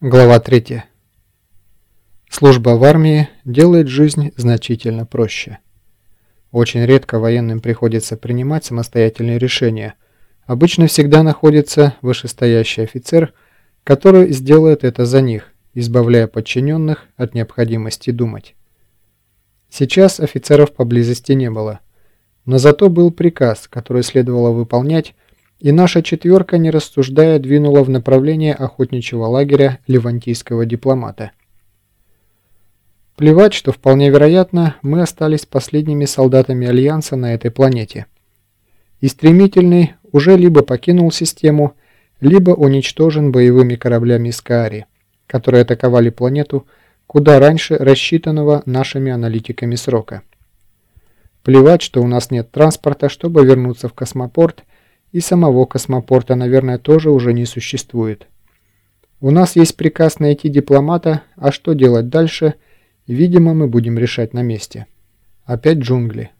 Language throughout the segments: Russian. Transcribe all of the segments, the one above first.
Глава 3. Служба в армии делает жизнь значительно проще. Очень редко военным приходится принимать самостоятельные решения. Обычно всегда находится вышестоящий офицер, который сделает это за них, избавляя подчиненных от необходимости думать. Сейчас офицеров поблизости не было, но зато был приказ, который следовало выполнять, и наша четверка, не рассуждая, двинула в направлении охотничьего лагеря левантийского дипломата. Плевать, что вполне вероятно, мы остались последними солдатами Альянса на этой планете. И стремительный уже либо покинул систему, либо уничтожен боевыми кораблями Скаари, которые атаковали планету куда раньше рассчитанного нашими аналитиками срока. Плевать, что у нас нет транспорта, чтобы вернуться в космопорт – и самого космопорта, наверное, тоже уже не существует. У нас есть приказ найти дипломата, а что делать дальше, видимо, мы будем решать на месте. Опять джунгли.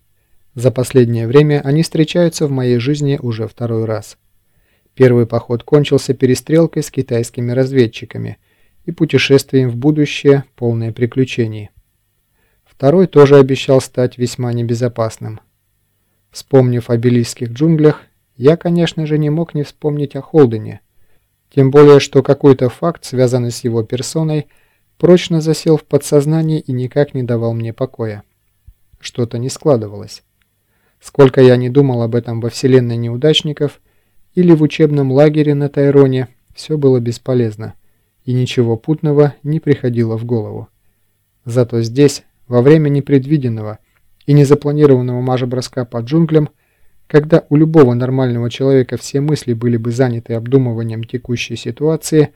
За последнее время они встречаются в моей жизни уже второй раз. Первый поход кончился перестрелкой с китайскими разведчиками и путешествием в будущее, полное приключений. Второй тоже обещал стать весьма небезопасным. Вспомнив о белийских джунглях, я, конечно же, не мог не вспомнить о Холдене, тем более, что какой-то факт, связанный с его персоной, прочно засел в подсознании и никак не давал мне покоя. Что-то не складывалось. Сколько я не думал об этом во вселенной неудачников или в учебном лагере на Тайроне, все было бесполезно, и ничего путного не приходило в голову. Зато здесь, во время непредвиденного и незапланированного мажа-броска по джунглям, когда у любого нормального человека все мысли были бы заняты обдумыванием текущей ситуации,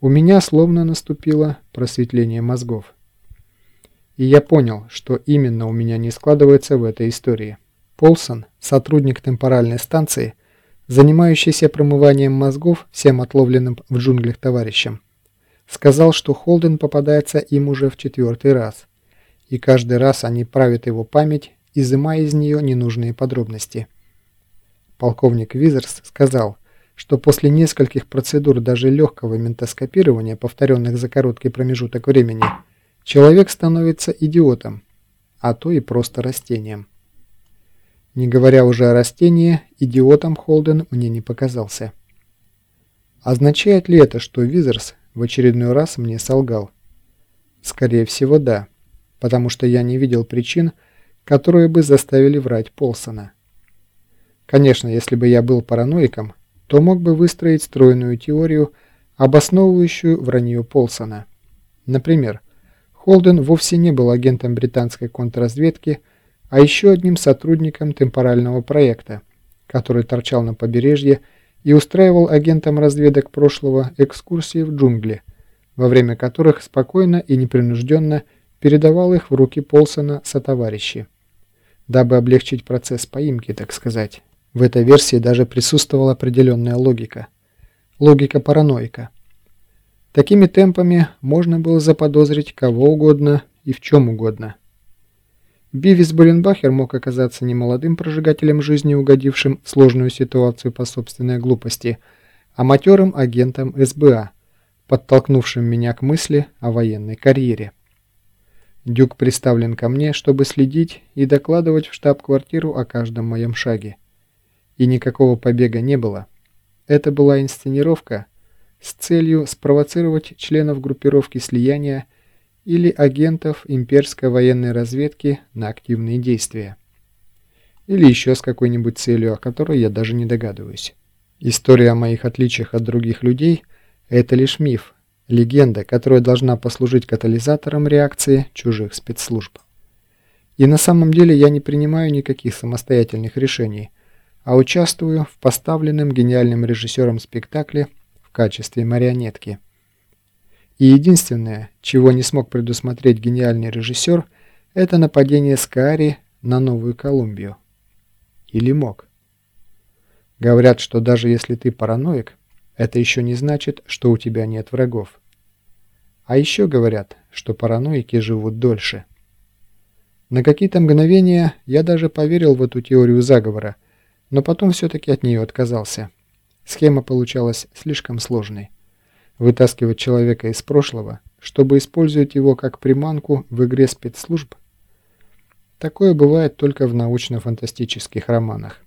у меня словно наступило просветление мозгов. И я понял, что именно у меня не складывается в этой истории. Полсон, сотрудник темпоральной станции, занимающийся промыванием мозгов всем отловленным в джунглях товарищам, сказал, что Холден попадается им уже в четвертый раз, и каждый раз они правят его память, изымая из нее ненужные подробности – Полковник Визерс сказал, что после нескольких процедур даже легкого ментоскопирования, повторенных за короткий промежуток времени, человек становится идиотом, а то и просто растением. Не говоря уже о растении, идиотом Холден мне не показался. Означает ли это, что Визерс в очередной раз мне солгал? Скорее всего, да, потому что я не видел причин, которые бы заставили врать Полсона. Конечно, если бы я был параноиком, то мог бы выстроить стройную теорию, обосновывающую вранье Полсона. Например, Холден вовсе не был агентом британской контрразведки, а еще одним сотрудником темпорального проекта, который торчал на побережье и устраивал агентам разведок прошлого экскурсии в джунгли, во время которых спокойно и непринужденно передавал их в руки Полсона сотоварищи, дабы облегчить процесс поимки, так сказать. В этой версии даже присутствовала определенная логика. Логика параноика. Такими темпами можно было заподозрить кого угодно и в чем угодно. Бивис Буренбахер мог оказаться не молодым прожигателем жизни, угодившим в сложную ситуацию по собственной глупости, а матерым агентом СБА, подтолкнувшим меня к мысли о военной карьере. Дюк приставлен ко мне, чтобы следить и докладывать в штаб-квартиру о каждом моем шаге и никакого побега не было. Это была инсценировка с целью спровоцировать членов группировки слияния или агентов имперской военной разведки на активные действия. Или еще с какой-нибудь целью, о которой я даже не догадываюсь. История о моих отличиях от других людей – это лишь миф, легенда, которая должна послужить катализатором реакции чужих спецслужб. И на самом деле я не принимаю никаких самостоятельных решений – а участвую в поставленном гениальным режиссером спектакле в качестве марионетки. И единственное, чего не смог предусмотреть гениальный режиссер, это нападение Скаари на Новую Колумбию. Или мог? Говорят, что даже если ты параноик, это еще не значит, что у тебя нет врагов. А еще говорят, что параноики живут дольше. На какие-то мгновения я даже поверил в эту теорию заговора – но потом все-таки от нее отказался. Схема получалась слишком сложной. Вытаскивать человека из прошлого, чтобы использовать его как приманку в игре спецслужб? Такое бывает только в научно-фантастических романах.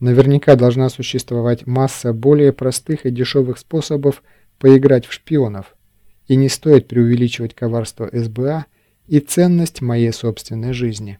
Наверняка должна существовать масса более простых и дешевых способов поиграть в шпионов, и не стоит преувеличивать коварство СБА и ценность моей собственной жизни.